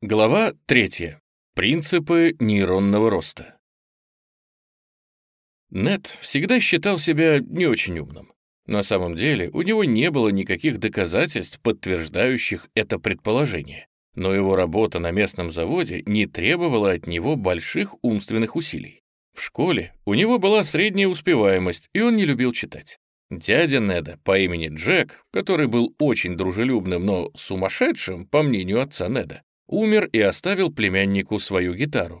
Глава 3. Принципы нейронного роста. Нет всегда считал себя не очень умным. На самом деле у него не было никаких доказательств, подтверждающих это предположение, но его работа на местном заводе не требовала от него больших умственных усилий. В школе у него была средняя успеваемость, и он не любил читать. Дядя Неда по имени Джек, который был очень дружелюбным, но сумасшедшим, по мнению отца Неда, умер и оставил племяннику свою гитару.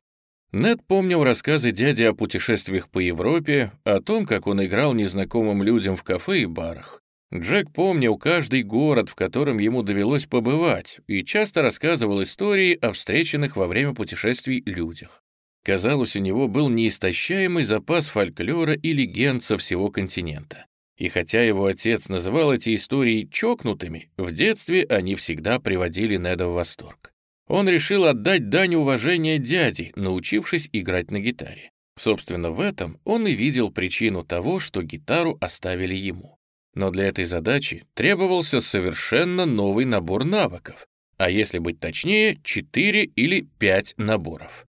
Нед помнил рассказы дяди о путешествиях по Европе, о том, как он играл незнакомым людям в кафе и барах. Джек помнил каждый город, в котором ему довелось побывать, и часто рассказывал истории о встреченных во время путешествий людях. Казалось, у него был неистощаемый запас фольклора и легенд со всего континента. И хотя его отец называл эти истории чокнутыми, в детстве они всегда приводили Неда в восторг. Он решил отдать дань уважения дяде, научившись играть на гитаре. Собственно, в этом он и видел причину того, что гитару оставили ему. Но для этой задачи требовался совершенно новый набор навыков, а если быть точнее, 4 или 5 наборов.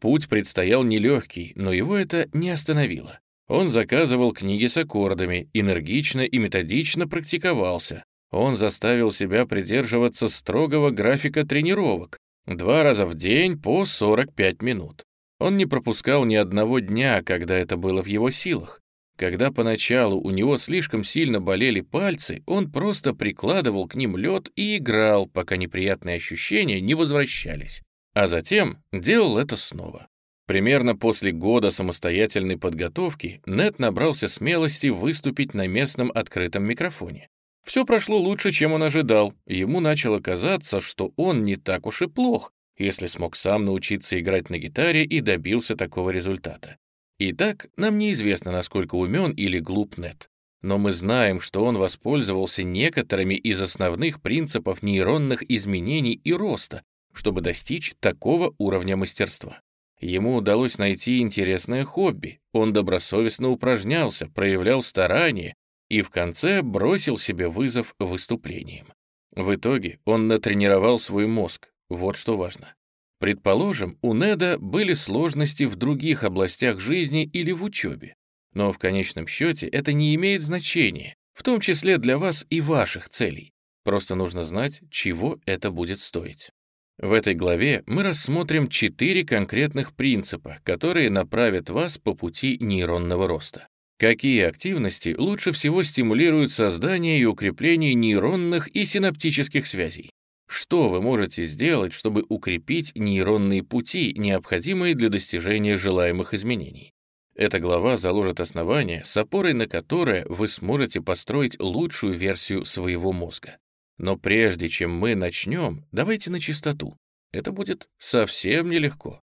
Путь предстоял нелегкий, но его это не остановило. Он заказывал книги с аккордами, энергично и методично практиковался. Он заставил себя придерживаться строгого графика тренировок, Два раза в день по 45 минут. Он не пропускал ни одного дня, когда это было в его силах. Когда поначалу у него слишком сильно болели пальцы, он просто прикладывал к ним лед и играл, пока неприятные ощущения не возвращались. А затем делал это снова. Примерно после года самостоятельной подготовки Нет набрался смелости выступить на местном открытом микрофоне. Все прошло лучше, чем он ожидал. Ему начало казаться, что он не так уж и плох, если смог сам научиться играть на гитаре и добился такого результата. Итак, нам неизвестно, насколько умен или глуп Нет. Но мы знаем, что он воспользовался некоторыми из основных принципов нейронных изменений и роста, чтобы достичь такого уровня мастерства. Ему удалось найти интересное хобби, он добросовестно упражнялся, проявлял старание и в конце бросил себе вызов выступлением. В итоге он натренировал свой мозг, вот что важно. Предположим, у Неда были сложности в других областях жизни или в учебе, но в конечном счете это не имеет значения, в том числе для вас и ваших целей. Просто нужно знать, чего это будет стоить. В этой главе мы рассмотрим четыре конкретных принципа, которые направят вас по пути нейронного роста. Какие активности лучше всего стимулируют создание и укрепление нейронных и синаптических связей? Что вы можете сделать, чтобы укрепить нейронные пути, необходимые для достижения желаемых изменений? Эта глава заложит основания, с опорой на которое вы сможете построить лучшую версию своего мозга. Но прежде чем мы начнем, давайте на чистоту. Это будет совсем нелегко.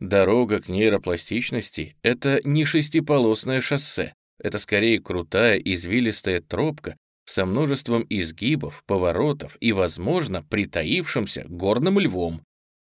Дорога к нейропластичности — это не шестиполосное шоссе, это скорее крутая извилистая тропка со множеством изгибов, поворотов и, возможно, притаившимся горным львом.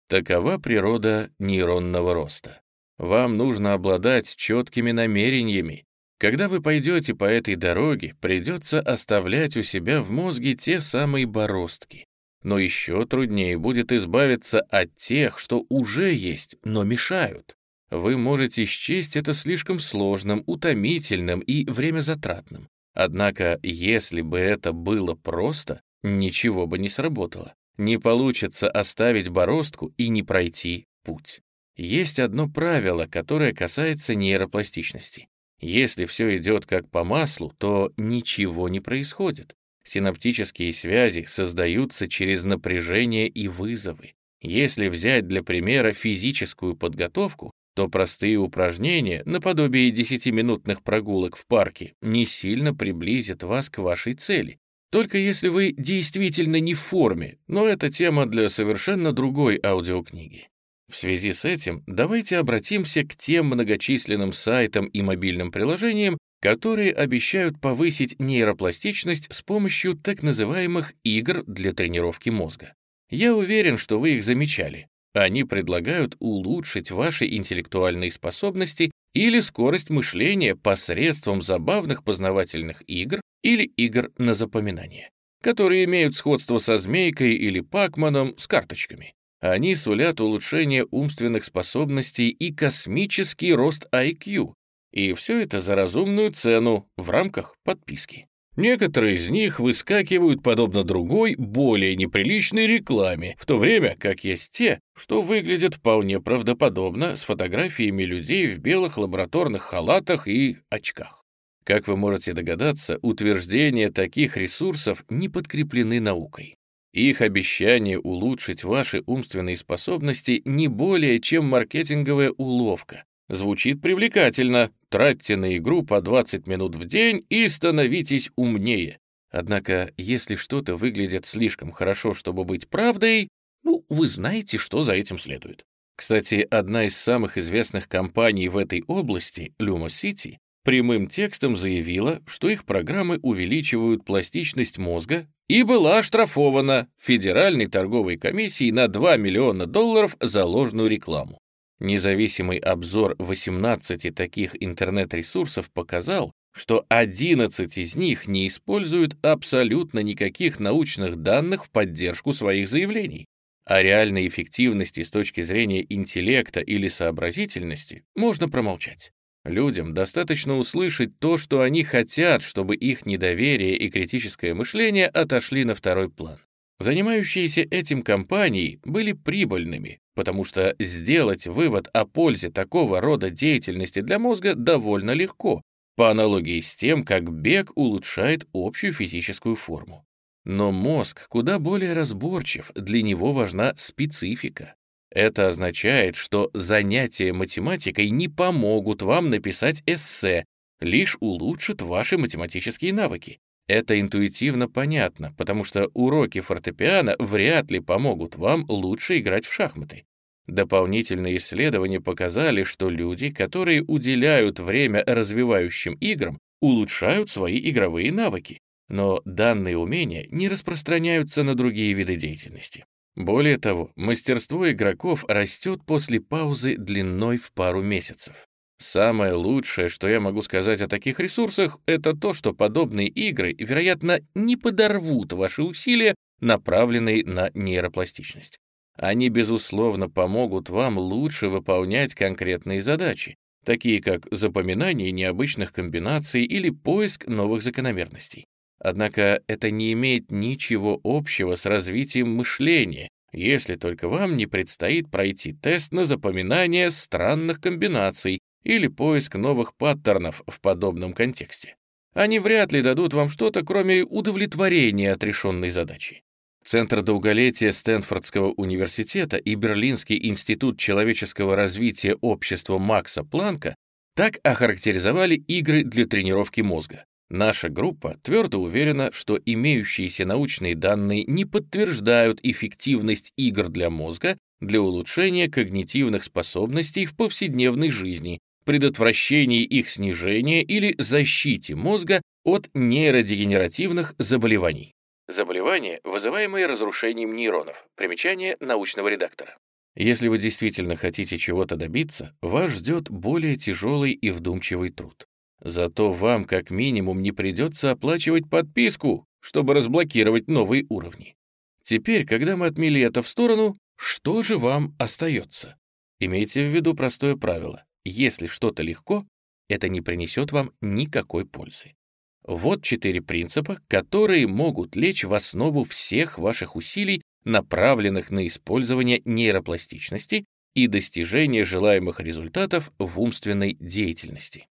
Такова природа нейронного роста. Вам нужно обладать четкими намерениями. Когда вы пойдете по этой дороге, придется оставлять у себя в мозге те самые бороздки. Но еще труднее будет избавиться от тех, что уже есть, но мешают. Вы можете счесть это слишком сложным, утомительным и времязатратным. Однако, если бы это было просто, ничего бы не сработало. Не получится оставить бороздку и не пройти путь. Есть одно правило, которое касается нейропластичности. Если все идет как по маслу, то ничего не происходит. Синаптические связи создаются через напряжение и вызовы. Если взять для примера физическую подготовку, то простые упражнения, наподобие 10-минутных прогулок в парке, не сильно приблизят вас к вашей цели. Только если вы действительно не в форме, но это тема для совершенно другой аудиокниги. В связи с этим давайте обратимся к тем многочисленным сайтам и мобильным приложениям, которые обещают повысить нейропластичность с помощью так называемых игр для тренировки мозга. Я уверен, что вы их замечали. Они предлагают улучшить ваши интеллектуальные способности или скорость мышления посредством забавных познавательных игр или игр на запоминание, которые имеют сходство со змейкой или пакманом с карточками. Они сулят улучшение умственных способностей и космический рост IQ. И все это за разумную цену в рамках подписки. Некоторые из них выскакивают подобно другой, более неприличной рекламе, в то время как есть те, что выглядят вполне правдоподобно с фотографиями людей в белых лабораторных халатах и очках. Как вы можете догадаться, утверждения таких ресурсов не подкреплены наукой. Их обещание улучшить ваши умственные способности не более чем маркетинговая уловка, Звучит привлекательно. Тратьте на игру по 20 минут в день и становитесь умнее. Однако, если что-то выглядит слишком хорошо, чтобы быть правдой, ну, вы знаете, что за этим следует. Кстати, одна из самых известных компаний в этой области, Lumosity, прямым текстом заявила, что их программы увеличивают пластичность мозга и была оштрафована Федеральной торговой комиссией на 2 миллиона долларов за ложную рекламу. Независимый обзор 18 таких интернет-ресурсов показал, что 11 из них не используют абсолютно никаких научных данных в поддержку своих заявлений. О реальной эффективности с точки зрения интеллекта или сообразительности можно промолчать. Людям достаточно услышать то, что они хотят, чтобы их недоверие и критическое мышление отошли на второй план. Занимающиеся этим компании были прибыльными, потому что сделать вывод о пользе такого рода деятельности для мозга довольно легко, по аналогии с тем, как бег улучшает общую физическую форму. Но мозг куда более разборчив, для него важна специфика. Это означает, что занятия математикой не помогут вам написать эссе, лишь улучшат ваши математические навыки. Это интуитивно понятно, потому что уроки фортепиано вряд ли помогут вам лучше играть в шахматы. Дополнительные исследования показали, что люди, которые уделяют время развивающим играм, улучшают свои игровые навыки, но данные умения не распространяются на другие виды деятельности. Более того, мастерство игроков растет после паузы длиной в пару месяцев. Самое лучшее, что я могу сказать о таких ресурсах, это то, что подобные игры, вероятно, не подорвут ваши усилия, направленные на нейропластичность. Они, безусловно, помогут вам лучше выполнять конкретные задачи, такие как запоминание необычных комбинаций или поиск новых закономерностей. Однако это не имеет ничего общего с развитием мышления, если только вам не предстоит пройти тест на запоминание странных комбинаций или поиск новых паттернов в подобном контексте. Они вряд ли дадут вам что-то, кроме удовлетворения от решенной задачи. Центр долголетия Стэнфордского университета и Берлинский институт человеческого развития общества Макса Планка так охарактеризовали игры для тренировки мозга. Наша группа твердо уверена, что имеющиеся научные данные не подтверждают эффективность игр для мозга для улучшения когнитивных способностей в повседневной жизни предотвращении их снижения или защите мозга от нейродегенеративных заболеваний. Заболевания, вызываемые разрушением нейронов. Примечание научного редактора. Если вы действительно хотите чего-то добиться, вас ждет более тяжелый и вдумчивый труд. Зато вам как минимум не придется оплачивать подписку, чтобы разблокировать новые уровни. Теперь, когда мы отмели это в сторону, что же вам остается? Имейте в виду простое правило. Если что-то легко, это не принесет вам никакой пользы. Вот четыре принципа, которые могут лечь в основу всех ваших усилий, направленных на использование нейропластичности и достижение желаемых результатов в умственной деятельности.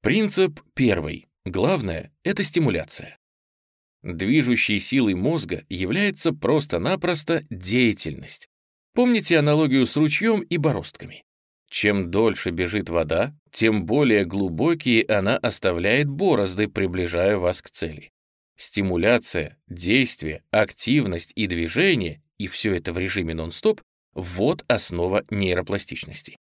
Принцип первый. Главное — это стимуляция. Движущей силой мозга является просто-напросто деятельность. Помните аналогию с ручьем и бороздками? Чем дольше бежит вода, тем более глубокие она оставляет борозды, приближая вас к цели. Стимуляция, действие, активность и движение, и все это в режиме нон-стоп, вот основа нейропластичности.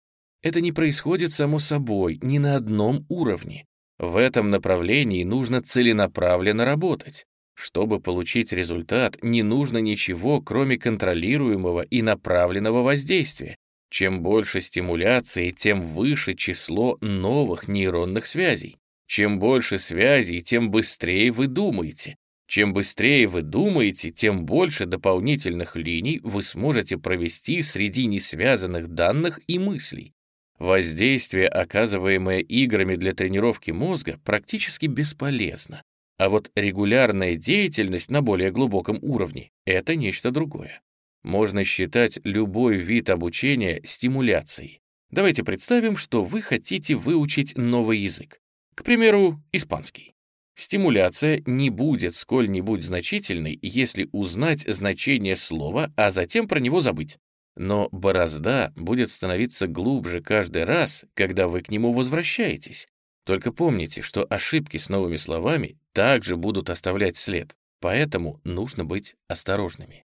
Это не происходит само собой, ни на одном уровне. В этом направлении нужно целенаправленно работать. Чтобы получить результат, не нужно ничего, кроме контролируемого и направленного воздействия. Чем больше стимуляции, тем выше число новых нейронных связей. Чем больше связей, тем быстрее вы думаете. Чем быстрее вы думаете, тем больше дополнительных линий вы сможете провести среди несвязанных данных и мыслей. Воздействие, оказываемое играми для тренировки мозга, практически бесполезно. А вот регулярная деятельность на более глубоком уровне — это нечто другое. Можно считать любой вид обучения стимуляцией. Давайте представим, что вы хотите выучить новый язык. К примеру, испанский. Стимуляция не будет сколь-нибудь значительной, если узнать значение слова, а затем про него забыть. Но борозда будет становиться глубже каждый раз, когда вы к нему возвращаетесь. Только помните, что ошибки с новыми словами также будут оставлять след, поэтому нужно быть осторожными.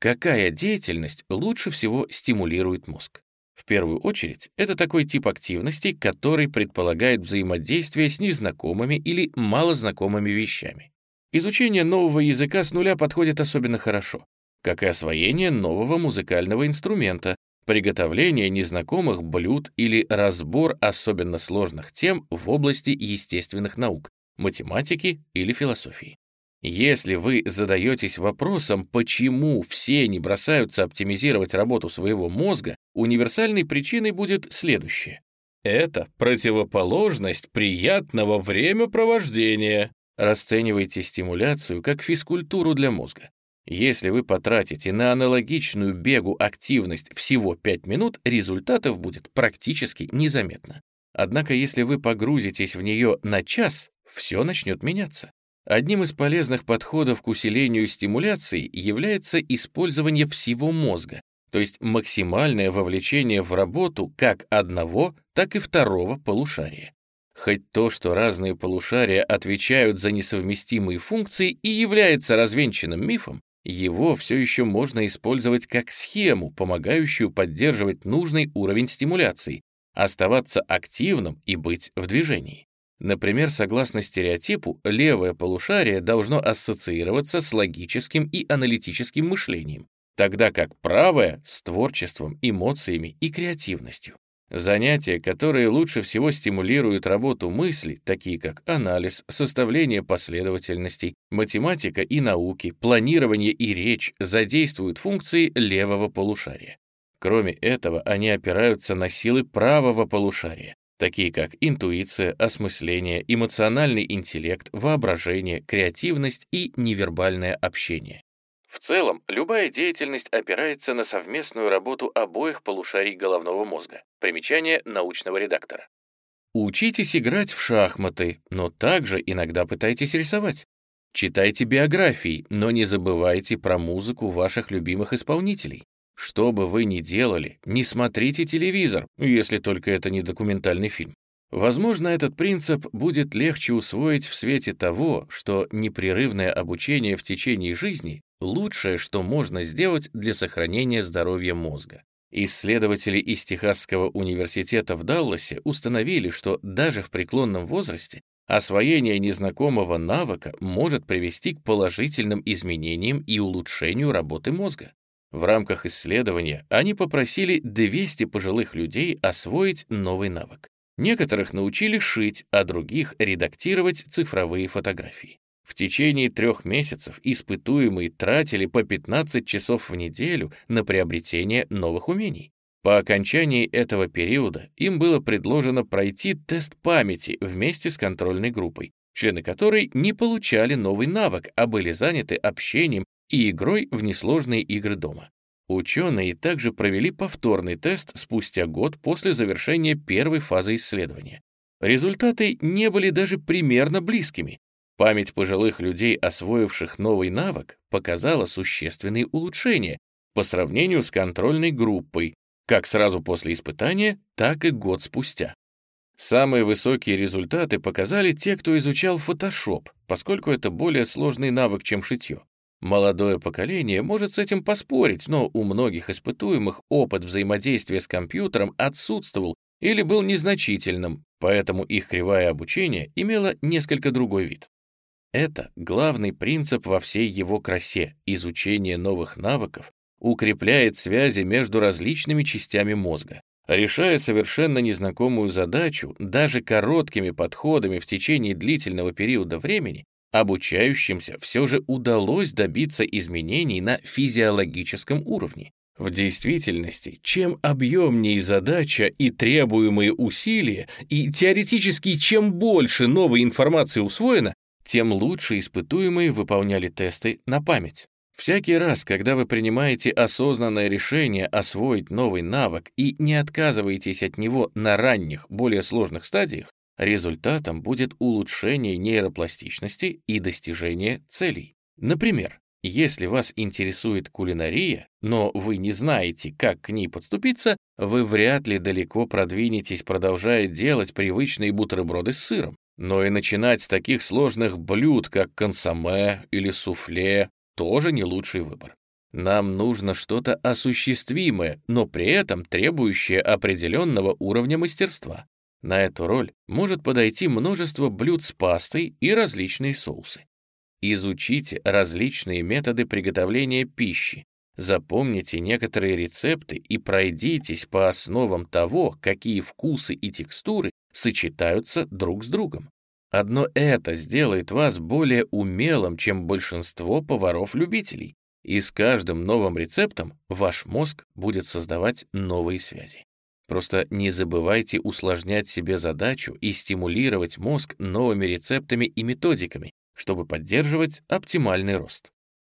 Какая деятельность лучше всего стимулирует мозг? В первую очередь, это такой тип активности, который предполагает взаимодействие с незнакомыми или малознакомыми вещами. Изучение нового языка с нуля подходит особенно хорошо, как и освоение нового музыкального инструмента, приготовление незнакомых блюд или разбор особенно сложных тем в области естественных наук, математики или философии. Если вы задаетесь вопросом, почему все не бросаются оптимизировать работу своего мозга, универсальной причиной будет следующее. Это противоположность приятного времяпровождения. Расценивайте стимуляцию как физкультуру для мозга. Если вы потратите на аналогичную бегу активность всего 5 минут, результатов будет практически незаметно. Однако если вы погрузитесь в нее на час, все начнет меняться. Одним из полезных подходов к усилению стимуляции является использование всего мозга, то есть максимальное вовлечение в работу как одного, так и второго полушария. Хоть то, что разные полушария отвечают за несовместимые функции и является развенчанным мифом, его все еще можно использовать как схему, помогающую поддерживать нужный уровень стимуляции, оставаться активным и быть в движении. Например, согласно стереотипу, левое полушарие должно ассоциироваться с логическим и аналитическим мышлением, тогда как правое — с творчеством, эмоциями и креативностью. Занятия, которые лучше всего стимулируют работу мысли, такие как анализ, составление последовательностей, математика и науки, планирование и речь, задействуют функции левого полушария. Кроме этого, они опираются на силы правого полушария, такие как интуиция, осмысление, эмоциональный интеллект, воображение, креативность и невербальное общение. В целом, любая деятельность опирается на совместную работу обоих полушарий головного мозга. Примечание научного редактора. Учитесь играть в шахматы, но также иногда пытайтесь рисовать. Читайте биографии, но не забывайте про музыку ваших любимых исполнителей. Что бы вы ни делали, не смотрите телевизор, если только это не документальный фильм. Возможно, этот принцип будет легче усвоить в свете того, что непрерывное обучение в течение жизни — лучшее, что можно сделать для сохранения здоровья мозга. Исследователи из Техасского университета в Далласе установили, что даже в преклонном возрасте освоение незнакомого навыка может привести к положительным изменениям и улучшению работы мозга. В рамках исследования они попросили 200 пожилых людей освоить новый навык. Некоторых научили шить, а других — редактировать цифровые фотографии. В течение трех месяцев испытуемые тратили по 15 часов в неделю на приобретение новых умений. По окончании этого периода им было предложено пройти тест памяти вместе с контрольной группой, члены которой не получали новый навык, а были заняты общением и игрой в несложные игры дома. Ученые также провели повторный тест спустя год после завершения первой фазы исследования. Результаты не были даже примерно близкими. Память пожилых людей, освоивших новый навык, показала существенные улучшения по сравнению с контрольной группой, как сразу после испытания, так и год спустя. Самые высокие результаты показали те, кто изучал Photoshop, поскольку это более сложный навык, чем шитье. Молодое поколение может с этим поспорить, но у многих испытуемых опыт взаимодействия с компьютером отсутствовал или был незначительным, поэтому их кривая обучения имела несколько другой вид. Это главный принцип во всей его красе. Изучение новых навыков укрепляет связи между различными частями мозга. Решая совершенно незнакомую задачу, даже короткими подходами в течение длительного периода времени, обучающимся все же удалось добиться изменений на физиологическом уровне. В действительности, чем объемнее задача и требуемые усилия, и теоретически чем больше новой информации усвоено, тем лучше испытуемые выполняли тесты на память. Всякий раз, когда вы принимаете осознанное решение освоить новый навык и не отказываетесь от него на ранних, более сложных стадиях, результатом будет улучшение нейропластичности и достижение целей. Например, если вас интересует кулинария, но вы не знаете, как к ней подступиться, вы вряд ли далеко продвинетесь, продолжая делать привычные бутерброды с сыром. Но и начинать с таких сложных блюд, как консоме или суфле, тоже не лучший выбор. Нам нужно что-то осуществимое, но при этом требующее определенного уровня мастерства. На эту роль может подойти множество блюд с пастой и различные соусы. Изучите различные методы приготовления пищи, запомните некоторые рецепты и пройдитесь по основам того, какие вкусы и текстуры сочетаются друг с другом. Одно это сделает вас более умелым, чем большинство поваров-любителей, и с каждым новым рецептом ваш мозг будет создавать новые связи. Просто не забывайте усложнять себе задачу и стимулировать мозг новыми рецептами и методиками, чтобы поддерживать оптимальный рост.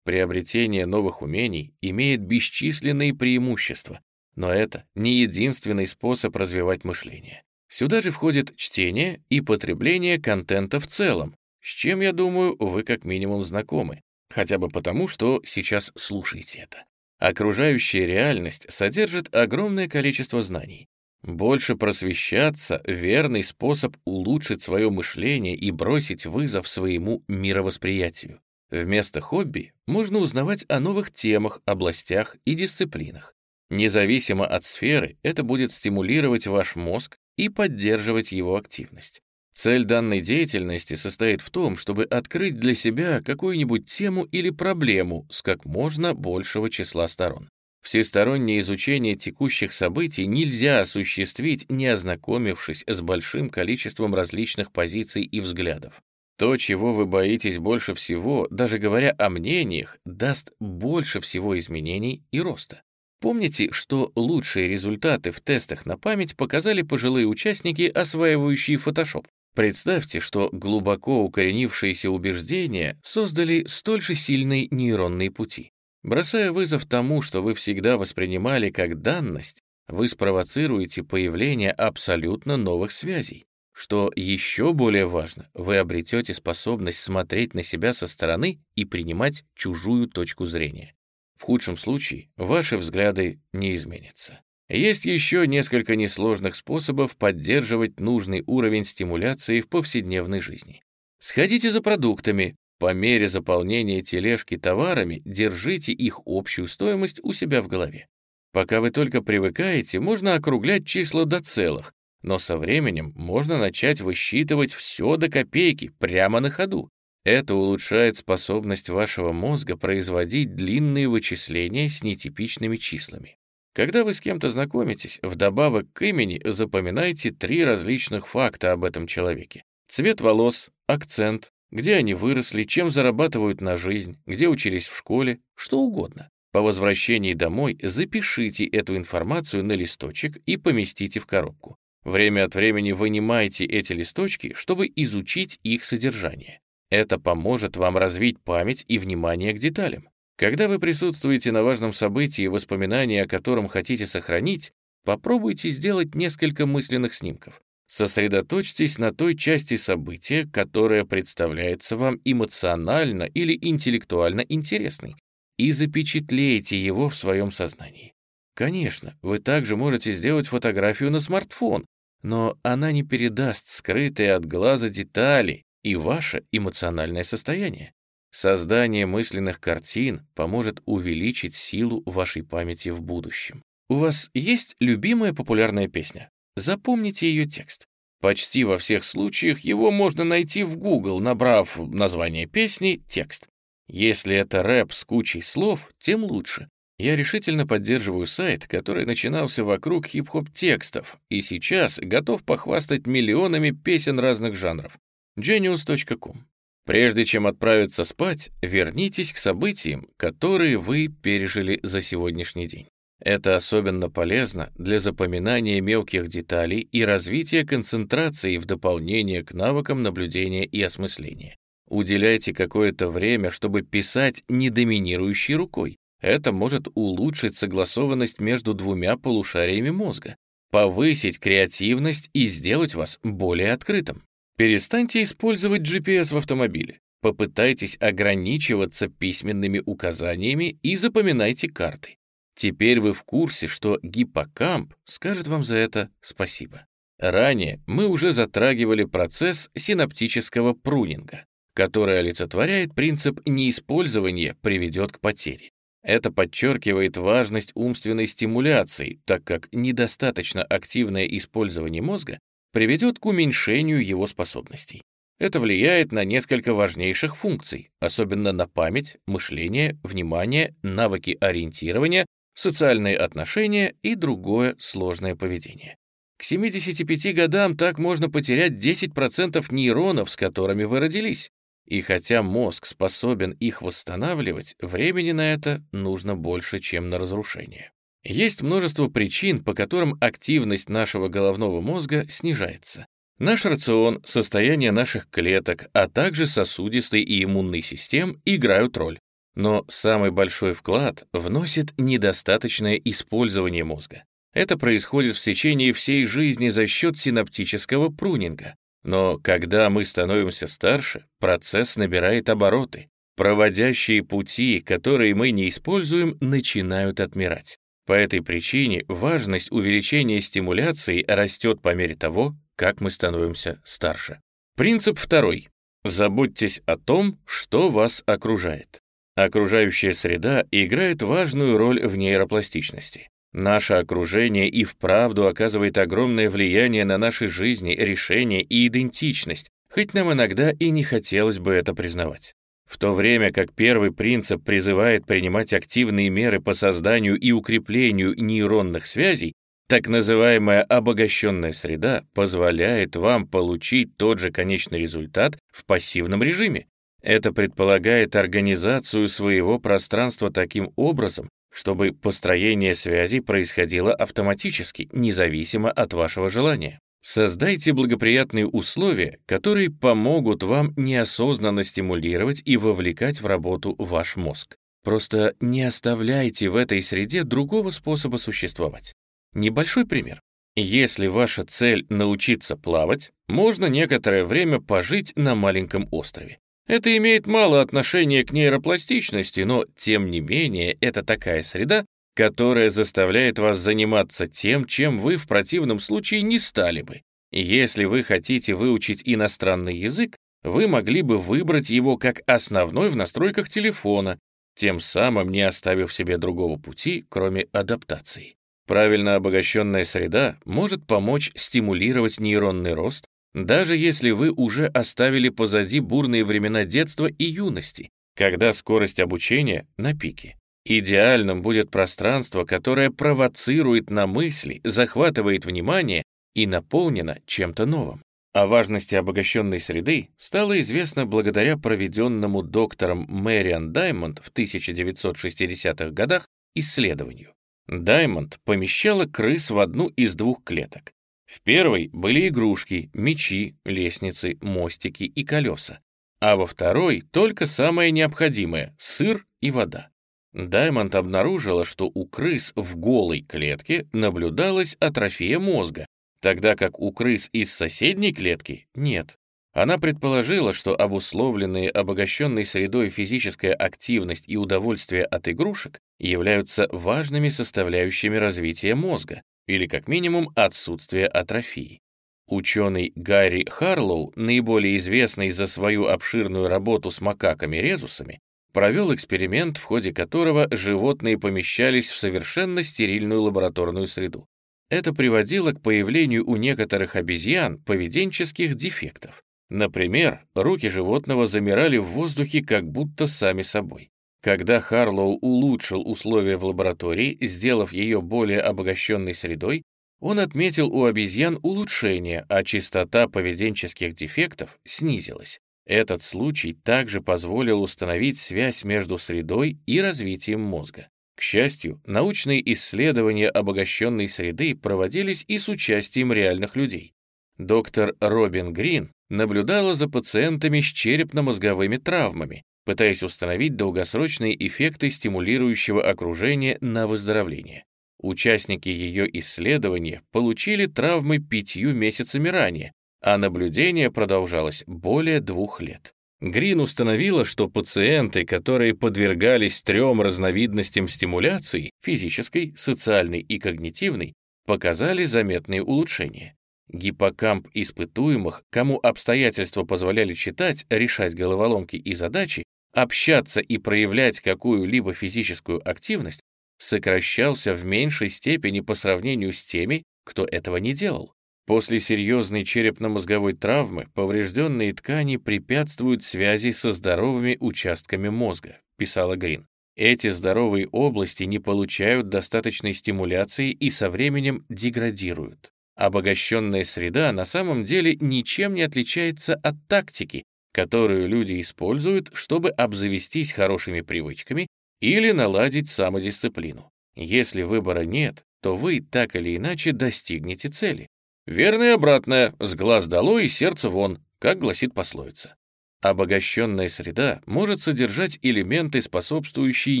Приобретение новых умений имеет бесчисленные преимущества, но это не единственный способ развивать мышление. Сюда же входит чтение и потребление контента в целом, с чем, я думаю, вы как минимум знакомы, хотя бы потому, что сейчас слушаете это. Окружающая реальность содержит огромное количество знаний. Больше просвещаться — верный способ улучшить свое мышление и бросить вызов своему мировосприятию. Вместо хобби можно узнавать о новых темах, областях и дисциплинах. Независимо от сферы, это будет стимулировать ваш мозг и поддерживать его активность. Цель данной деятельности состоит в том, чтобы открыть для себя какую-нибудь тему или проблему с как можно большего числа сторон. Всестороннее изучение текущих событий нельзя осуществить, не ознакомившись с большим количеством различных позиций и взглядов. То, чего вы боитесь больше всего, даже говоря о мнениях, даст больше всего изменений и роста. Помните, что лучшие результаты в тестах на память показали пожилые участники, осваивающие Photoshop. Представьте, что глубоко укоренившиеся убеждения создали столь же сильные нейронные пути. Бросая вызов тому, что вы всегда воспринимали как данность, вы спровоцируете появление абсолютно новых связей. Что еще более важно, вы обретете способность смотреть на себя со стороны и принимать чужую точку зрения. В худшем случае ваши взгляды не изменятся. Есть еще несколько несложных способов поддерживать нужный уровень стимуляции в повседневной жизни. Сходите за продуктами, по мере заполнения тележки товарами держите их общую стоимость у себя в голове. Пока вы только привыкаете, можно округлять числа до целых, но со временем можно начать высчитывать все до копейки прямо на ходу. Это улучшает способность вашего мозга производить длинные вычисления с нетипичными числами. Когда вы с кем-то знакомитесь, вдобавок к имени запоминайте три различных факта об этом человеке. Цвет волос, акцент, где они выросли, чем зарабатывают на жизнь, где учились в школе, что угодно. По возвращении домой запишите эту информацию на листочек и поместите в коробку. Время от времени вынимайте эти листочки, чтобы изучить их содержание. Это поможет вам развить память и внимание к деталям. Когда вы присутствуете на важном событии, воспоминания о котором хотите сохранить, попробуйте сделать несколько мысленных снимков. Сосредоточьтесь на той части события, которая представляется вам эмоционально или интеллектуально интересной, и запечатлейте его в своем сознании. Конечно, вы также можете сделать фотографию на смартфон, но она не передаст скрытые от глаза детали и ваше эмоциональное состояние. Создание мысленных картин поможет увеличить силу вашей памяти в будущем. У вас есть любимая популярная песня? Запомните ее текст. Почти во всех случаях его можно найти в Google, набрав название песни, текст. Если это рэп с кучей слов, тем лучше. Я решительно поддерживаю сайт, который начинался вокруг хип-хоп текстов, и сейчас готов похвастать миллионами песен разных жанров. genius.com. Прежде чем отправиться спать, вернитесь к событиям, которые вы пережили за сегодняшний день. Это особенно полезно для запоминания мелких деталей и развития концентрации в дополнение к навыкам наблюдения и осмысления. Уделяйте какое-то время, чтобы писать не доминирующей рукой. Это может улучшить согласованность между двумя полушариями мозга, повысить креативность и сделать вас более открытым. Перестаньте использовать GPS в автомобиле. Попытайтесь ограничиваться письменными указаниями и запоминайте карты. Теперь вы в курсе, что гиппокамп скажет вам за это спасибо. Ранее мы уже затрагивали процесс синаптического прунинга, который олицетворяет принцип неиспользования приведет к потере. Это подчеркивает важность умственной стимуляции, так как недостаточно активное использование мозга приведет к уменьшению его способностей. Это влияет на несколько важнейших функций, особенно на память, мышление, внимание, навыки ориентирования, социальные отношения и другое сложное поведение. К 75 годам так можно потерять 10% нейронов, с которыми вы родились. И хотя мозг способен их восстанавливать, времени на это нужно больше, чем на разрушение. Есть множество причин, по которым активность нашего головного мозга снижается. Наш рацион, состояние наших клеток, а также сосудистой и иммунной систем играют роль. Но самый большой вклад вносит недостаточное использование мозга. Это происходит в течение всей жизни за счет синаптического прунинга. Но когда мы становимся старше, процесс набирает обороты. Проводящие пути, которые мы не используем, начинают отмирать. По этой причине важность увеличения стимуляции растет по мере того, как мы становимся старше. Принцип второй. Заботьтесь о том, что вас окружает. Окружающая среда играет важную роль в нейропластичности. Наше окружение и вправду оказывает огромное влияние на наши жизни, решения и идентичность, хоть нам иногда и не хотелось бы это признавать. В то время как первый принцип призывает принимать активные меры по созданию и укреплению нейронных связей, так называемая обогащенная среда позволяет вам получить тот же конечный результат в пассивном режиме. Это предполагает организацию своего пространства таким образом, чтобы построение связей происходило автоматически, независимо от вашего желания. Создайте благоприятные условия, которые помогут вам неосознанно стимулировать и вовлекать в работу ваш мозг. Просто не оставляйте в этой среде другого способа существовать. Небольшой пример. Если ваша цель научиться плавать, можно некоторое время пожить на маленьком острове. Это имеет мало отношения к нейропластичности, но, тем не менее, это такая среда, которая заставляет вас заниматься тем, чем вы в противном случае не стали бы. Если вы хотите выучить иностранный язык, вы могли бы выбрать его как основной в настройках телефона, тем самым не оставив себе другого пути, кроме адаптации. Правильно обогащенная среда может помочь стимулировать нейронный рост, даже если вы уже оставили позади бурные времена детства и юности, когда скорость обучения на пике. Идеальным будет пространство, которое провоцирует на мысли, захватывает внимание и наполнено чем-то новым. О важности обогащенной среды стало известно благодаря проведенному доктором Мэриан Даймонд в 1960-х годах исследованию. Даймонд помещала крыс в одну из двух клеток. В первой были игрушки, мечи, лестницы, мостики и колеса, а во второй только самое необходимое — сыр и вода. Даймонд обнаружила, что у крыс в голой клетке наблюдалась атрофия мозга, тогда как у крыс из соседней клетки нет. Она предположила, что обусловленные обогащенной средой физическая активность и удовольствие от игрушек являются важными составляющими развития мозга, или как минимум отсутствие атрофии. Ученый Гарри Харлоу, наиболее известный за свою обширную работу с макаками-резусами, провел эксперимент, в ходе которого животные помещались в совершенно стерильную лабораторную среду. Это приводило к появлению у некоторых обезьян поведенческих дефектов. Например, руки животного замирали в воздухе как будто сами собой. Когда Харлоу улучшил условия в лаборатории, сделав ее более обогащенной средой, он отметил у обезьян улучшение, а частота поведенческих дефектов снизилась. Этот случай также позволил установить связь между средой и развитием мозга. К счастью, научные исследования обогащенной среды проводились и с участием реальных людей. Доктор Робин Грин наблюдала за пациентами с черепно-мозговыми травмами, пытаясь установить долгосрочные эффекты стимулирующего окружения на выздоровление. Участники ее исследования получили травмы пятью месяцами ранее, а наблюдение продолжалось более двух лет. Грин установила, что пациенты, которые подвергались трем разновидностям стимуляции – физической, социальной и когнитивной, показали заметные улучшения. Гиппокамп испытуемых, кому обстоятельства позволяли читать, решать головоломки и задачи, общаться и проявлять какую-либо физическую активность, сокращался в меньшей степени по сравнению с теми, кто этого не делал. После серьезной черепно-мозговой травмы поврежденные ткани препятствуют связи со здоровыми участками мозга, писала Грин. Эти здоровые области не получают достаточной стимуляции и со временем деградируют. Обогащенная среда на самом деле ничем не отличается от тактики, которую люди используют, чтобы обзавестись хорошими привычками или наладить самодисциплину. Если выбора нет, то вы так или иначе достигнете цели. Верно и обратное, с глаз долой и сердце вон, как гласит пословица. Обогащенная среда может содержать элементы, способствующие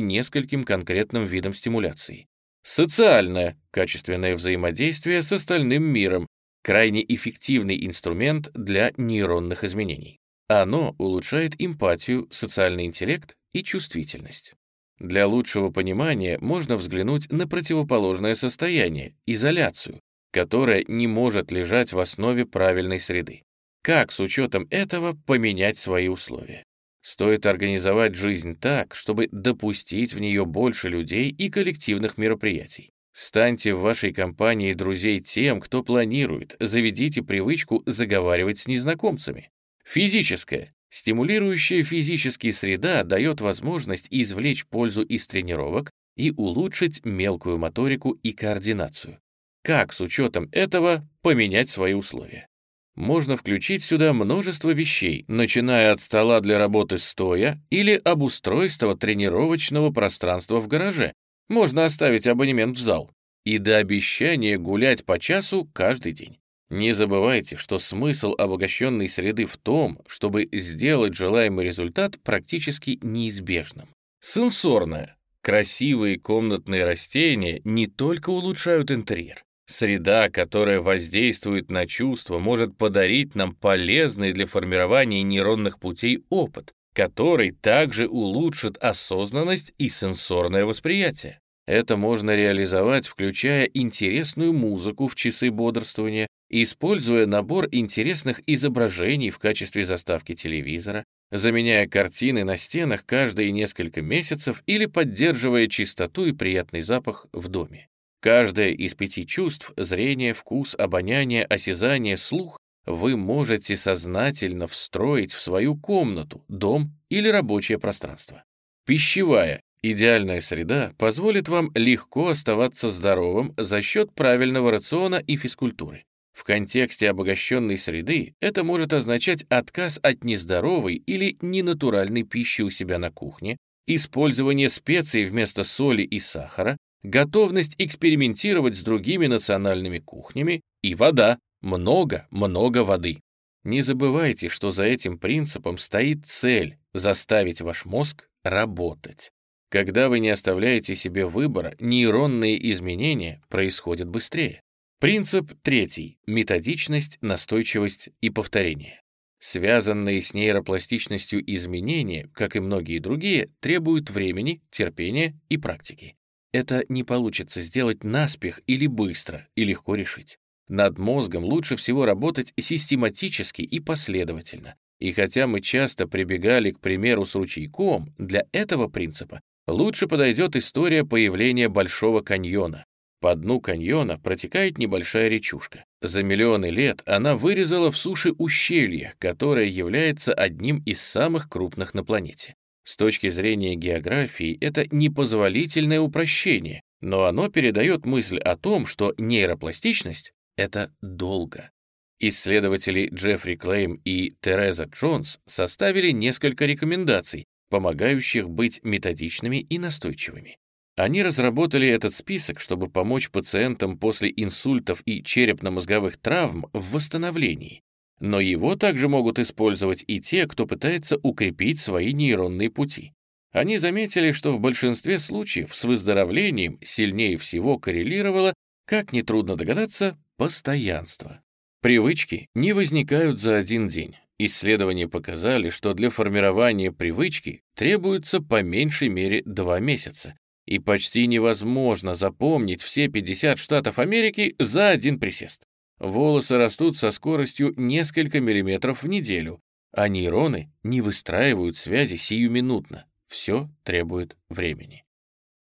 нескольким конкретным видам стимуляции. Социальное, качественное взаимодействие с остальным миром, крайне эффективный инструмент для нейронных изменений. Оно улучшает эмпатию, социальный интеллект и чувствительность. Для лучшего понимания можно взглянуть на противоположное состояние – изоляцию, которая не может лежать в основе правильной среды. Как с учетом этого поменять свои условия? Стоит организовать жизнь так, чтобы допустить в нее больше людей и коллективных мероприятий. Станьте в вашей компании друзей тем, кто планирует, заведите привычку заговаривать с незнакомцами. Физическое. Стимулирующая физическая среда дает возможность извлечь пользу из тренировок и улучшить мелкую моторику и координацию. Как с учетом этого поменять свои условия? Можно включить сюда множество вещей, начиная от стола для работы стоя или обустройства тренировочного пространства в гараже. Можно оставить абонемент в зал. И до обещания гулять по часу каждый день. Не забывайте, что смысл обогащенной среды в том, чтобы сделать желаемый результат практически неизбежным. Сенсорное. Красивые комнатные растения не только улучшают интерьер, Среда, которая воздействует на чувства, может подарить нам полезный для формирования нейронных путей опыт, который также улучшит осознанность и сенсорное восприятие. Это можно реализовать, включая интересную музыку в часы бодрствования, используя набор интересных изображений в качестве заставки телевизора, заменяя картины на стенах каждые несколько месяцев или поддерживая чистоту и приятный запах в доме. Каждое из пяти чувств — зрение, вкус, обоняние, осязание, слух — вы можете сознательно встроить в свою комнату, дом или рабочее пространство. Пищевая, идеальная среда позволит вам легко оставаться здоровым за счет правильного рациона и физкультуры. В контексте обогащенной среды это может означать отказ от нездоровой или ненатуральной пищи у себя на кухне, использование специй вместо соли и сахара, готовность экспериментировать с другими национальными кухнями и вода, много-много воды. Не забывайте, что за этим принципом стоит цель — заставить ваш мозг работать. Когда вы не оставляете себе выбора, нейронные изменения происходят быстрее. Принцип третий — методичность, настойчивость и повторение. Связанные с нейропластичностью изменения, как и многие другие, требуют времени, терпения и практики. Это не получится сделать наспех или быстро и легко решить. Над мозгом лучше всего работать систематически и последовательно. И хотя мы часто прибегали к примеру с ручейком, для этого принципа лучше подойдет история появления Большого каньона. По дну каньона протекает небольшая речушка. За миллионы лет она вырезала в суше ущелье, которое является одним из самых крупных на планете. С точки зрения географии это непозволительное упрощение, но оно передает мысль о том, что нейропластичность — это долго. Исследователи Джеффри Клейм и Тереза Джонс составили несколько рекомендаций, помогающих быть методичными и настойчивыми. Они разработали этот список, чтобы помочь пациентам после инсультов и черепно-мозговых травм в восстановлении. Но его также могут использовать и те, кто пытается укрепить свои нейронные пути. Они заметили, что в большинстве случаев с выздоровлением сильнее всего коррелировало, как нетрудно догадаться, постоянство. Привычки не возникают за один день. Исследования показали, что для формирования привычки требуется по меньшей мере два месяца, и почти невозможно запомнить все 50 штатов Америки за один присест. Волосы растут со скоростью несколько миллиметров в неделю, а нейроны не выстраивают связи сиюминутно. Все требует времени.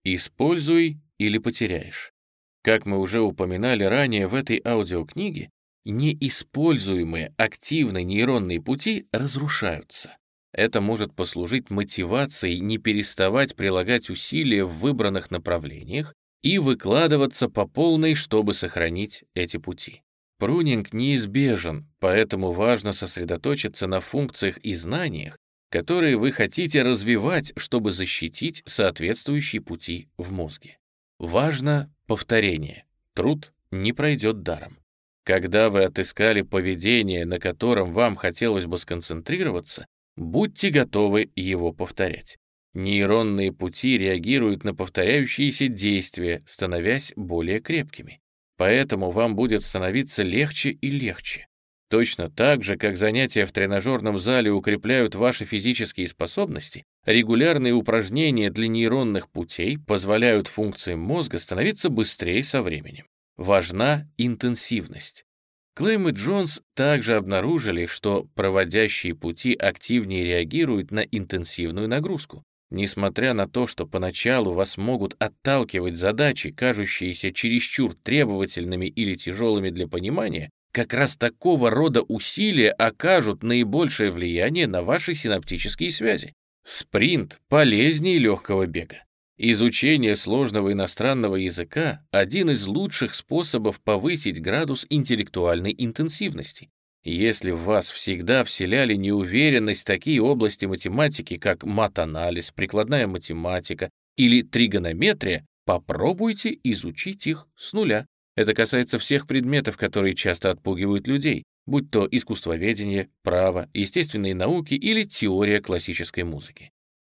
Используй или потеряешь. Как мы уже упоминали ранее в этой аудиокниге, неиспользуемые активные нейронные пути разрушаются. Это может послужить мотивацией не переставать прилагать усилия в выбранных направлениях и выкладываться по полной, чтобы сохранить эти пути. Прунинг неизбежен, поэтому важно сосредоточиться на функциях и знаниях, которые вы хотите развивать, чтобы защитить соответствующие пути в мозге. Важно повторение. Труд не пройдет даром. Когда вы отыскали поведение, на котором вам хотелось бы сконцентрироваться, будьте готовы его повторять. Нейронные пути реагируют на повторяющиеся действия, становясь более крепкими. Поэтому вам будет становиться легче и легче. Точно так же, как занятия в тренажерном зале укрепляют ваши физические способности, регулярные упражнения для нейронных путей позволяют функциям мозга становиться быстрее со временем важна интенсивность. Клейм и Джонс также обнаружили, что проводящие пути активнее реагируют на интенсивную нагрузку. Несмотря на то, что поначалу вас могут отталкивать задачи, кажущиеся чересчур требовательными или тяжелыми для понимания, как раз такого рода усилия окажут наибольшее влияние на ваши синаптические связи. Спринт полезнее легкого бега. Изучение сложного иностранного языка — один из лучших способов повысить градус интеллектуальной интенсивности. Если в вас всегда вселяли неуверенность такие области математики, как мат-анализ, прикладная математика или тригонометрия, попробуйте изучить их с нуля. Это касается всех предметов, которые часто отпугивают людей, будь то искусствоведение, право, естественные науки или теория классической музыки.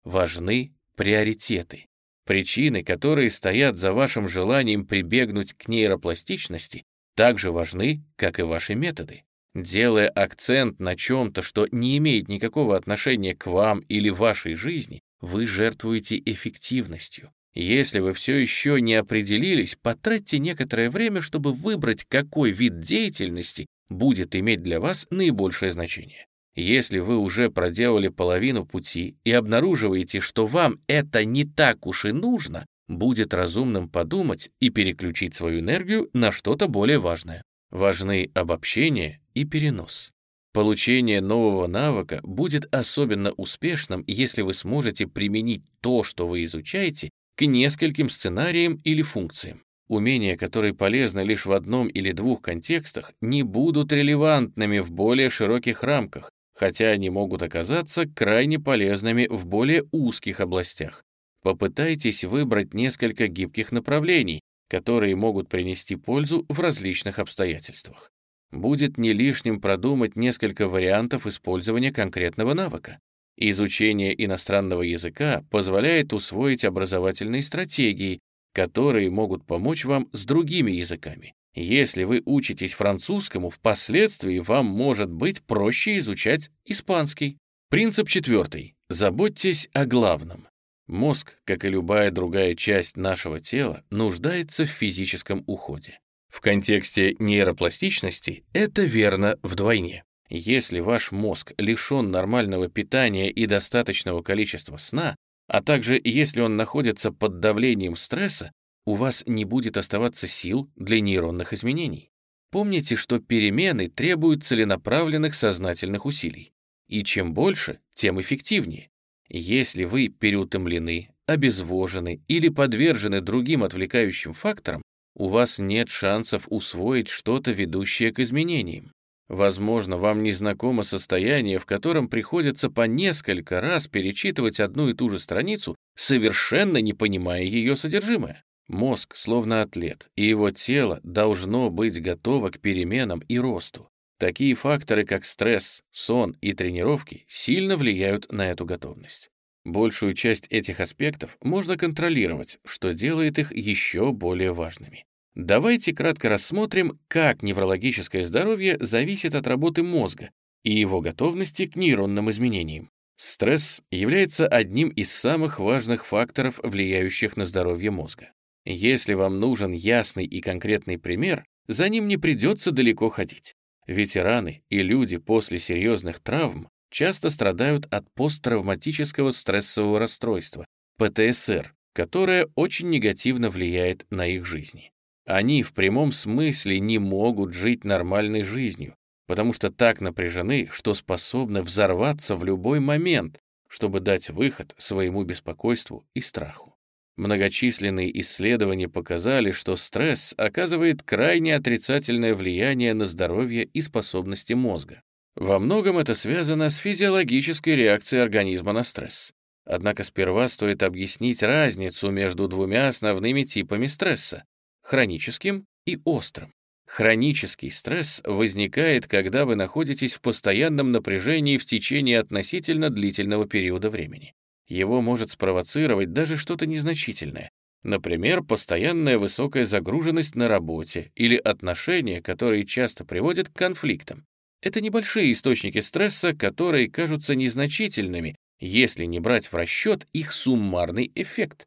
Важны приоритеты. Причины, которые стоят за вашим желанием прибегнуть к нейропластичности, так же важны, как и ваши методы. Делая акцент на чем-то, что не имеет никакого отношения к вам или вашей жизни, вы жертвуете эффективностью. Если вы все еще не определились, потратьте некоторое время, чтобы выбрать, какой вид деятельности будет иметь для вас наибольшее значение. Если вы уже проделали половину пути и обнаруживаете, что вам это не так уж и нужно, будет разумным подумать и переключить свою энергию на что-то более важное. Важны обобщение и перенос. Получение нового навыка будет особенно успешным, если вы сможете применить то, что вы изучаете, к нескольким сценариям или функциям. Умения, которые полезны лишь в одном или двух контекстах, не будут релевантными в более широких рамках, хотя они могут оказаться крайне полезными в более узких областях. Попытайтесь выбрать несколько гибких направлений, которые могут принести пользу в различных обстоятельствах. Будет не лишним продумать несколько вариантов использования конкретного навыка. Изучение иностранного языка позволяет усвоить образовательные стратегии, которые могут помочь вам с другими языками. Если вы учитесь французскому, впоследствии вам может быть проще изучать испанский. Принцип четвертый. Заботьтесь о главном. Мозг, как и любая другая часть нашего тела, нуждается в физическом уходе. В контексте нейропластичности это верно вдвойне. Если ваш мозг лишен нормального питания и достаточного количества сна, а также если он находится под давлением стресса, у вас не будет оставаться сил для нейронных изменений. Помните, что перемены требуют целенаправленных сознательных усилий. И чем больше, тем эффективнее. Если вы переутомлены, обезвожены или подвержены другим отвлекающим факторам, у вас нет шансов усвоить что-то, ведущее к изменениям. Возможно, вам не знакомо состояние, в котором приходится по несколько раз перечитывать одну и ту же страницу, совершенно не понимая ее содержимое. Мозг словно атлет, и его тело должно быть готово к переменам и росту. Такие факторы, как стресс, сон и тренировки, сильно влияют на эту готовность. Большую часть этих аспектов можно контролировать, что делает их еще более важными. Давайте кратко рассмотрим, как неврологическое здоровье зависит от работы мозга и его готовности к нейронным изменениям. Стресс является одним из самых важных факторов, влияющих на здоровье мозга. Если вам нужен ясный и конкретный пример, за ним не придется далеко ходить. Ветераны и люди после серьезных травм часто страдают от посттравматического стрессового расстройства, ПТСР, которое очень негативно влияет на их жизни. Они в прямом смысле не могут жить нормальной жизнью, потому что так напряжены, что способны взорваться в любой момент, чтобы дать выход своему беспокойству и страху. Многочисленные исследования показали, что стресс оказывает крайне отрицательное влияние на здоровье и способности мозга. Во многом это связано с физиологической реакцией организма на стресс. Однако сперва стоит объяснить разницу между двумя основными типами стресса хроническим и острым. Хронический стресс возникает, когда вы находитесь в постоянном напряжении в течение относительно длительного периода времени. Его может спровоцировать даже что-то незначительное, например, постоянная высокая загруженность на работе или отношения, которые часто приводят к конфликтам. Это небольшие источники стресса, которые кажутся незначительными, если не брать в расчет их суммарный эффект.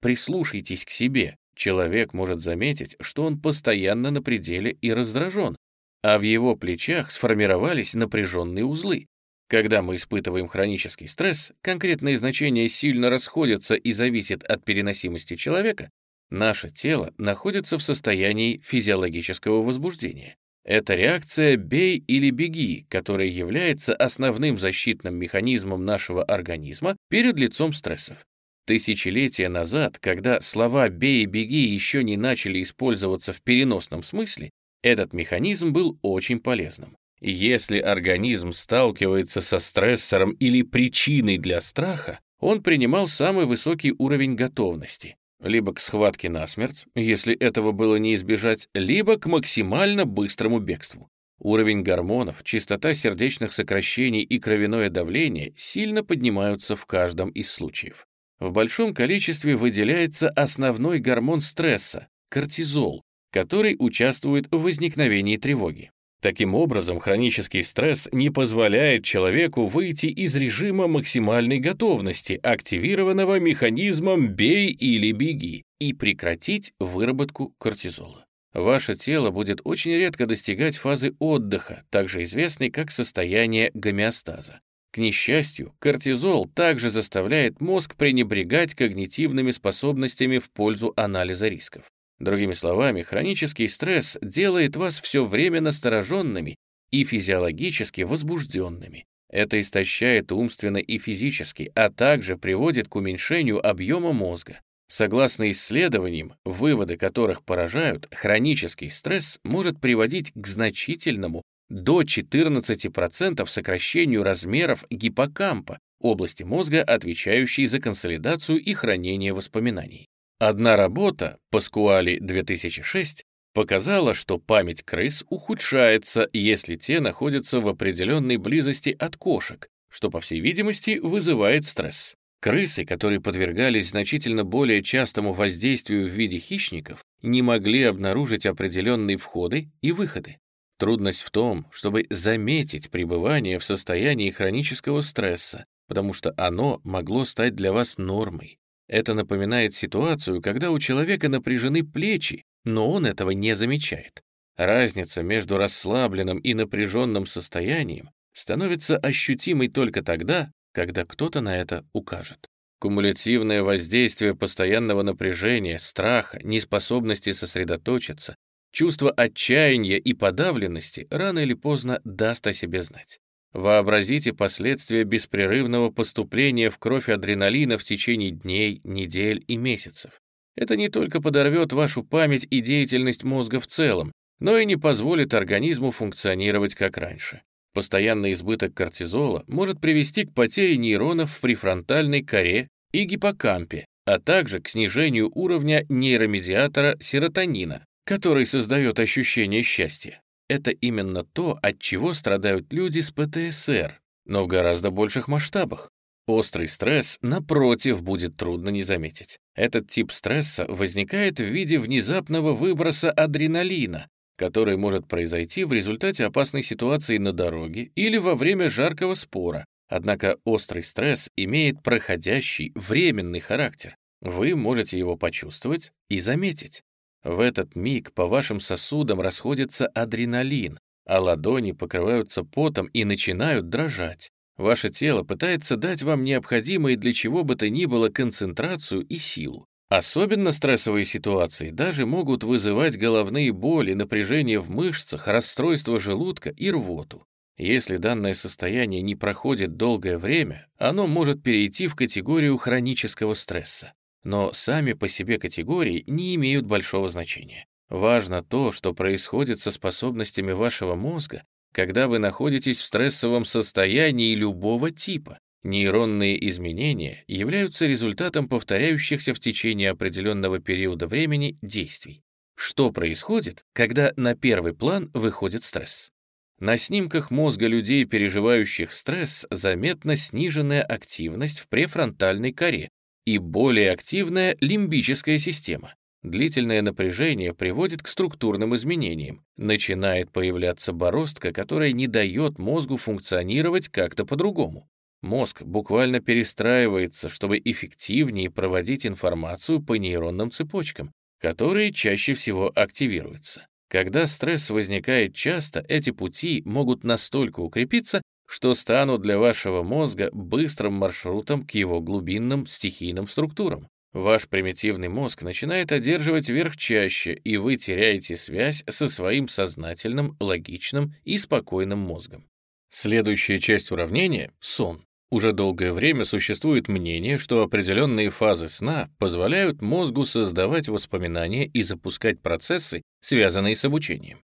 Прислушайтесь к себе, Человек может заметить, что он постоянно на пределе и раздражен, а в его плечах сформировались напряженные узлы. Когда мы испытываем хронический стресс, конкретные значения сильно расходятся и зависят от переносимости человека, наше тело находится в состоянии физиологического возбуждения. Это реакция «бей или беги», которая является основным защитным механизмом нашего организма перед лицом стрессов. Тысячелетия назад, когда слова «бей и беги» еще не начали использоваться в переносном смысле, этот механизм был очень полезным. Если организм сталкивается со стрессором или причиной для страха, он принимал самый высокий уровень готовности, либо к схватке насмерть, если этого было не избежать, либо к максимально быстрому бегству. Уровень гормонов, частота сердечных сокращений и кровяное давление сильно поднимаются в каждом из случаев в большом количестве выделяется основной гормон стресса – кортизол, который участвует в возникновении тревоги. Таким образом, хронический стресс не позволяет человеку выйти из режима максимальной готовности, активированного механизмом «бей или беги», и прекратить выработку кортизола. Ваше тело будет очень редко достигать фазы отдыха, также известной как состояние гомеостаза. К несчастью, кортизол также заставляет мозг пренебрегать когнитивными способностями в пользу анализа рисков. Другими словами, хронический стресс делает вас все время настороженными и физиологически возбужденными. Это истощает умственно и физически, а также приводит к уменьшению объема мозга. Согласно исследованиям, выводы которых поражают, хронический стресс может приводить к значительному до 14% сокращению размеров гиппокампа, области мозга, отвечающей за консолидацию и хранение воспоминаний. Одна работа, Паскуали 2006, показала, что память крыс ухудшается, если те находятся в определенной близости от кошек, что, по всей видимости, вызывает стресс. Крысы, которые подвергались значительно более частому воздействию в виде хищников, не могли обнаружить определенные входы и выходы. Трудность в том, чтобы заметить пребывание в состоянии хронического стресса, потому что оно могло стать для вас нормой. Это напоминает ситуацию, когда у человека напряжены плечи, но он этого не замечает. Разница между расслабленным и напряженным состоянием становится ощутимой только тогда, когда кто-то на это укажет. Кумулятивное воздействие постоянного напряжения, страха, неспособности сосредоточиться, Чувство отчаяния и подавленности рано или поздно даст о себе знать. Вообразите последствия беспрерывного поступления в кровь адреналина в течение дней, недель и месяцев. Это не только подорвет вашу память и деятельность мозга в целом, но и не позволит организму функционировать как раньше. Постоянный избыток кортизола может привести к потере нейронов в префронтальной коре и гиппокампе, а также к снижению уровня нейромедиатора серотонина, который создает ощущение счастья. Это именно то, от чего страдают люди с ПТСР, но в гораздо больших масштабах. Острый стресс, напротив, будет трудно не заметить. Этот тип стресса возникает в виде внезапного выброса адреналина, который может произойти в результате опасной ситуации на дороге или во время жаркого спора. Однако острый стресс имеет проходящий, временный характер. Вы можете его почувствовать и заметить. В этот миг по вашим сосудам расходится адреналин, а ладони покрываются потом и начинают дрожать. Ваше тело пытается дать вам необходимые для чего бы то ни было концентрацию и силу. Особенно стрессовые ситуации даже могут вызывать головные боли, напряжение в мышцах, расстройство желудка и рвоту. Если данное состояние не проходит долгое время, оно может перейти в категорию хронического стресса. Но сами по себе категории не имеют большого значения. Важно то, что происходит со способностями вашего мозга, когда вы находитесь в стрессовом состоянии любого типа. Нейронные изменения являются результатом повторяющихся в течение определенного периода времени действий. Что происходит, когда на первый план выходит стресс? На снимках мозга людей, переживающих стресс, заметна сниженная активность в префронтальной коре и более активная лимбическая система. Длительное напряжение приводит к структурным изменениям. Начинает появляться бороздка, которая не дает мозгу функционировать как-то по-другому. Мозг буквально перестраивается, чтобы эффективнее проводить информацию по нейронным цепочкам, которые чаще всего активируются. Когда стресс возникает часто, эти пути могут настолько укрепиться, что станут для вашего мозга быстрым маршрутом к его глубинным стихийным структурам. Ваш примитивный мозг начинает одерживать верх чаще, и вы теряете связь со своим сознательным, логичным и спокойным мозгом. Следующая часть уравнения — сон. Уже долгое время существует мнение, что определенные фазы сна позволяют мозгу создавать воспоминания и запускать процессы, связанные с обучением.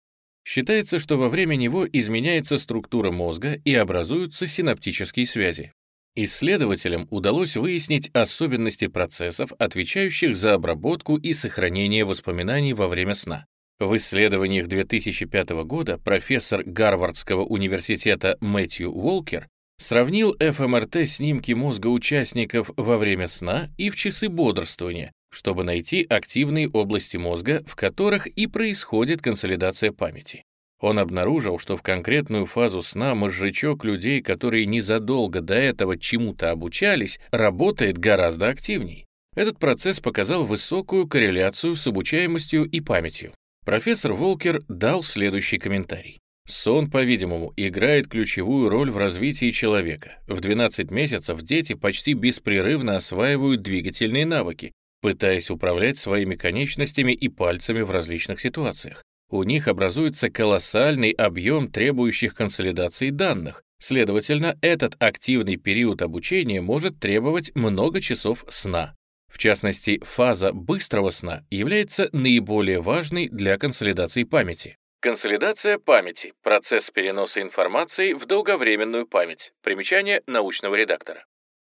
Считается, что во время него изменяется структура мозга и образуются синаптические связи. Исследователям удалось выяснить особенности процессов, отвечающих за обработку и сохранение воспоминаний во время сна. В исследованиях 2005 года профессор Гарвардского университета Мэтью Уолкер Сравнил ФМРТ-снимки мозга участников во время сна и в часы бодрствования, чтобы найти активные области мозга, в которых и происходит консолидация памяти. Он обнаружил, что в конкретную фазу сна мозжечок людей, которые незадолго до этого чему-то обучались, работает гораздо активней. Этот процесс показал высокую корреляцию с обучаемостью и памятью. Профессор Волкер дал следующий комментарий. Сон, по-видимому, играет ключевую роль в развитии человека. В 12 месяцев дети почти беспрерывно осваивают двигательные навыки, пытаясь управлять своими конечностями и пальцами в различных ситуациях. У них образуется колоссальный объем требующих консолидации данных, следовательно, этот активный период обучения может требовать много часов сна. В частности, фаза быстрого сна является наиболее важной для консолидации памяти. Консолидация памяти – процесс переноса информации в долговременную память. Примечание научного редактора.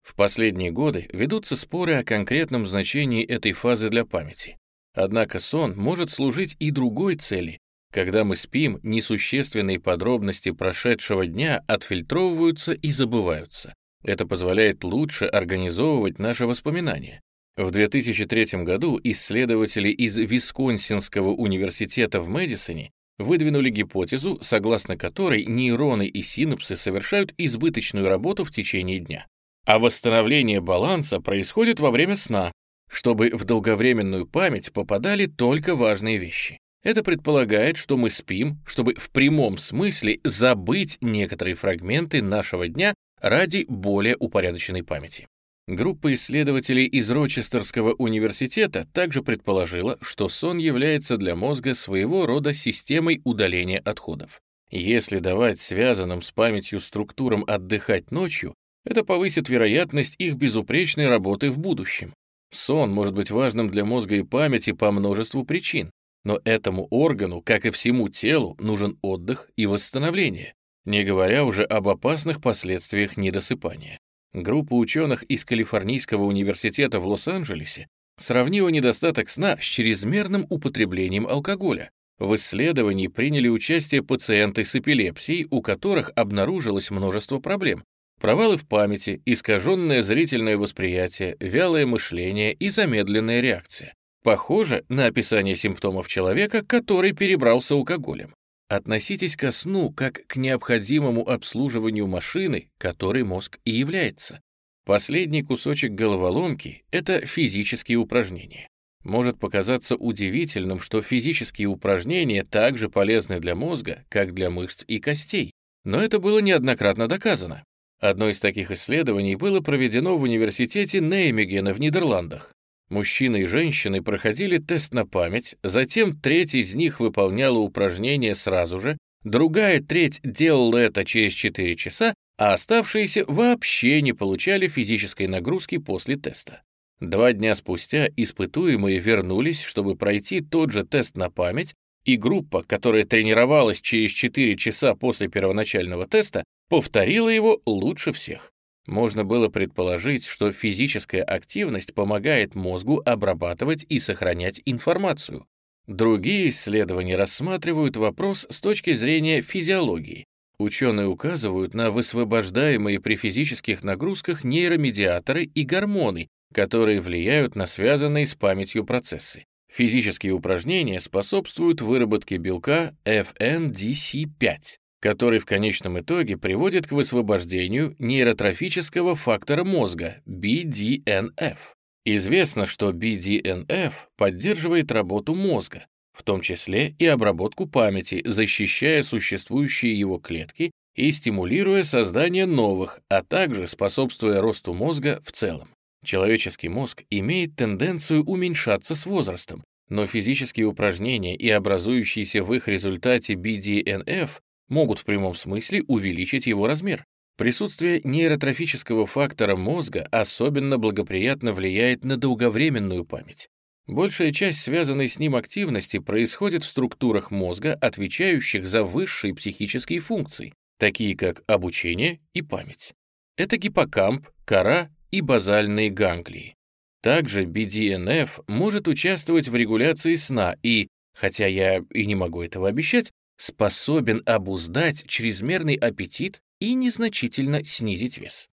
В последние годы ведутся споры о конкретном значении этой фазы для памяти. Однако сон может служить и другой цели. Когда мы спим, несущественные подробности прошедшего дня отфильтровываются и забываются. Это позволяет лучше организовывать наши воспоминания. В 2003 году исследователи из Висконсинского университета в Мэдисоне выдвинули гипотезу, согласно которой нейроны и синапсы совершают избыточную работу в течение дня. А восстановление баланса происходит во время сна, чтобы в долговременную память попадали только важные вещи. Это предполагает, что мы спим, чтобы в прямом смысле забыть некоторые фрагменты нашего дня ради более упорядоченной памяти. Группа исследователей из Рочестерского университета также предположила, что сон является для мозга своего рода системой удаления отходов. Если давать связанным с памятью структурам отдыхать ночью, это повысит вероятность их безупречной работы в будущем. Сон может быть важным для мозга и памяти по множеству причин. Но этому органу, как и всему телу, нужен отдых и восстановление, не говоря уже об опасных последствиях недосыпания. Группа ученых из Калифорнийского университета в Лос-Анджелесе сравнила недостаток сна с чрезмерным употреблением алкоголя. В исследовании приняли участие пациенты с эпилепсией, у которых обнаружилось множество проблем. Провалы в памяти, искаженное зрительное восприятие, вялое мышление и замедленная реакция. Похоже на описание симптомов человека, который перебрался алкоголем. Относитесь ко сну как к необходимому обслуживанию машины, которой мозг и является. Последний кусочек головоломки — это физические упражнения. Может показаться удивительным, что физические упражнения также полезны для мозга, как для мышц и костей, но это было неоднократно доказано. Одно из таких исследований было проведено в университете Неймегена в Нидерландах. Мужчины и женщины проходили тест на память, затем треть из них выполняла упражнения сразу же, другая треть делала это через 4 часа, а оставшиеся вообще не получали физической нагрузки после теста. Два дня спустя испытуемые вернулись, чтобы пройти тот же тест на память, и группа, которая тренировалась через 4 часа после первоначального теста, повторила его лучше всех. Можно было предположить, что физическая активность помогает мозгу обрабатывать и сохранять информацию. Другие исследования рассматривают вопрос с точки зрения физиологии, Ученые указывают на высвобождаемые при физических нагрузках нейромедиаторы и гормоны, которые влияют на связанные с памятью процессы. Физические упражнения способствуют выработке белка FNDC5, который в конечном итоге приводит к высвобождению нейротрофического фактора мозга BDNF. Известно, что BDNF поддерживает работу мозга, в том числе и обработку памяти, защищая существующие его клетки и стимулируя создание новых, а также способствуя росту мозга в целом. Человеческий мозг имеет тенденцию уменьшаться с возрастом, но физические упражнения и образующиеся в их результате BDNF могут в прямом смысле увеличить его размер. Присутствие нейротрофического фактора мозга особенно благоприятно влияет на долговременную память. Большая часть связанной с ним активности происходит в структурах мозга, отвечающих за высшие психические функции, такие как обучение и память. Это гиппокамп, кора и базальные ганглии. Также BDNF может участвовать в регуляции сна и, хотя я и не могу этого обещать, способен обуздать чрезмерный аппетит и незначительно снизить вес.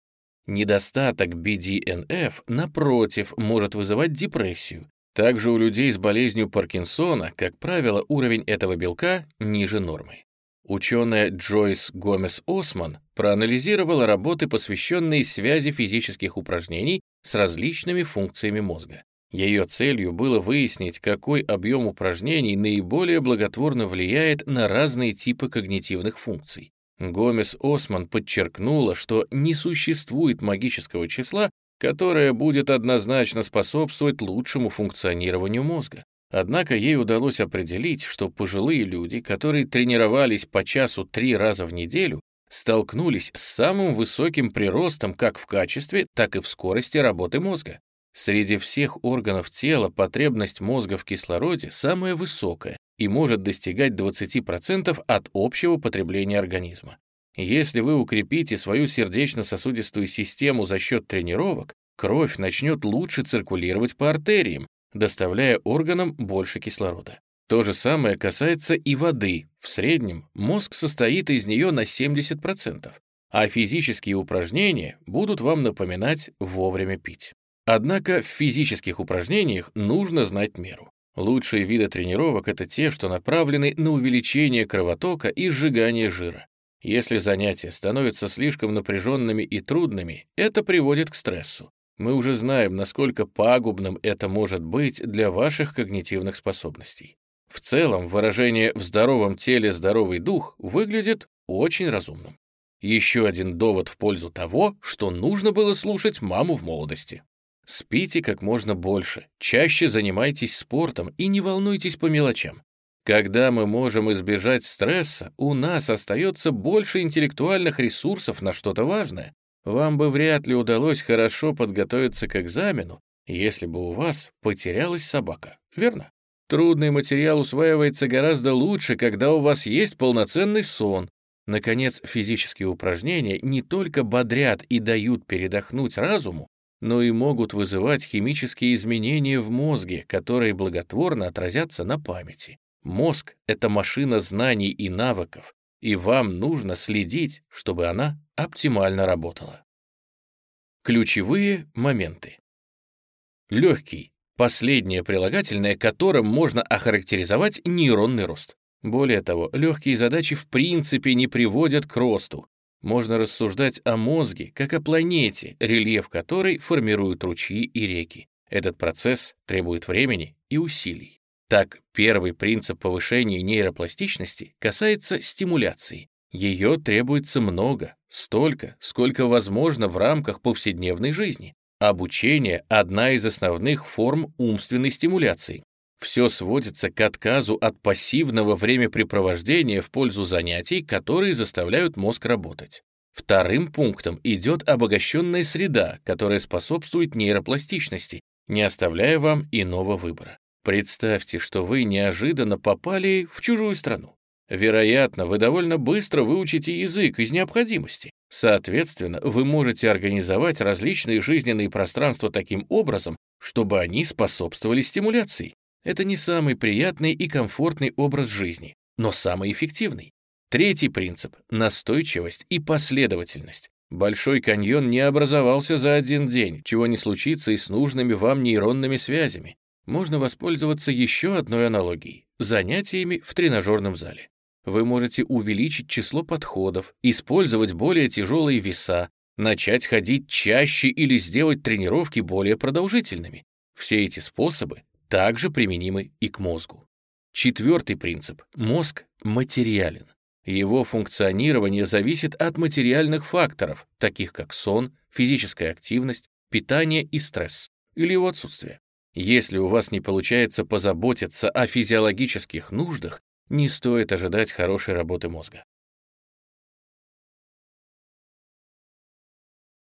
Недостаток BDNF, напротив, может вызывать депрессию, также у людей с болезнью Паркинсона, как правило, уровень этого белка ниже нормы. Ученая Джойс Гомес Осман проанализировала работы, посвященные связи физических упражнений с различными функциями мозга. Ее целью было выяснить, какой объем упражнений наиболее благотворно влияет на разные типы когнитивных функций. Гомес Осман подчеркнула, что не существует магического числа, которая будет однозначно способствовать лучшему функционированию мозга. Однако ей удалось определить, что пожилые люди, которые тренировались по часу три раза в неделю, столкнулись с самым высоким приростом как в качестве, так и в скорости работы мозга. Среди всех органов тела потребность мозга в кислороде самая высокая и может достигать 20% от общего потребления организма. Если вы укрепите свою сердечно-сосудистую систему за счет тренировок, кровь начнет лучше циркулировать по артериям, доставляя органам больше кислорода. То же самое касается и воды. В среднем мозг состоит из нее на 70%, а физические упражнения будут вам напоминать вовремя пить. Однако в физических упражнениях нужно знать меру. Лучшие виды тренировок — это те, что направлены на увеличение кровотока и сжигание жира. Если занятия становятся слишком напряженными и трудными, это приводит к стрессу. Мы уже знаем, насколько пагубным это может быть для ваших когнитивных способностей. В целом, выражение «в здоровом теле здоровый дух» выглядит очень разумным. Еще один довод в пользу того, что нужно было слушать маму в молодости. Спите как можно больше, чаще занимайтесь спортом и не волнуйтесь по мелочам. Когда мы можем избежать стресса, у нас остается больше интеллектуальных ресурсов на что-то важное. Вам бы вряд ли удалось хорошо подготовиться к экзамену, если бы у вас потерялась собака, верно? Трудный материал усваивается гораздо лучше, когда у вас есть полноценный сон. Наконец, физические упражнения не только бодрят и дают передохнуть разуму, но и могут вызывать химические изменения в мозге, которые благотворно отразятся на памяти. Мозг — это машина знаний и навыков, и вам нужно следить, чтобы она оптимально работала. Ключевые моменты. Легкий — последнее прилагательное, которым можно охарактеризовать нейронный рост. Более того, легкие задачи в принципе не приводят к росту. Можно рассуждать о мозге, как о планете, рельеф которой формируют ручьи и реки. Этот процесс требует времени и усилий. Так, первый принцип повышения нейропластичности касается стимуляции. Ее требуется много, столько, сколько возможно в рамках повседневной жизни. Обучение — одна из основных форм умственной стимуляции. Все сводится к отказу от пассивного времяпрепровождения в пользу занятий, которые заставляют мозг работать. Вторым пунктом идет обогащенная среда, которая способствует нейропластичности, не оставляя вам иного выбора. Представьте, что вы неожиданно попали в чужую страну. Вероятно, вы довольно быстро выучите язык из необходимости. Соответственно, вы можете организовать различные жизненные пространства таким образом, чтобы они способствовали стимуляции. Это не самый приятный и комфортный образ жизни, но самый эффективный. Третий принцип — настойчивость и последовательность. Большой каньон не образовался за один день, чего не случится и с нужными вам нейронными связями. Можно воспользоваться еще одной аналогией — занятиями в тренажерном зале вы можете увеличить число подходов, использовать более тяжелые веса, начать ходить чаще или сделать тренировки более продолжительными. Все эти способы также применимы и к мозгу. Четвертый принцип. Мозг материален. Его функционирование зависит от материальных факторов, таких как сон, физическая активность, питание и стресс, или его отсутствие. Если у вас не получается позаботиться о физиологических нуждах, не стоит ожидать хорошей работы мозга.